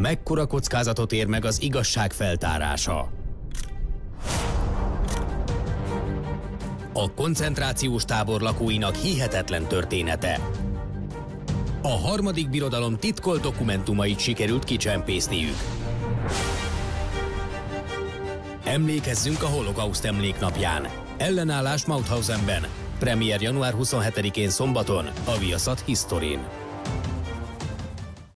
Mekkora kockázatot ér meg az igazság feltárása? A koncentrációs tábor lakóinak hihetetlen története. A harmadik birodalom titkolt dokumentumait sikerült kicsempészniük. Emlékezzünk a holokauszt emléknapján. Ellenállás Mauthausenben. Premier január 27-én szombaton a Viaszat Historin.